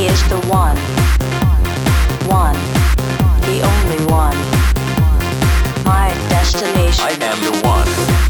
He is the one. One. The only one. My destination. I am the one.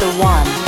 the one.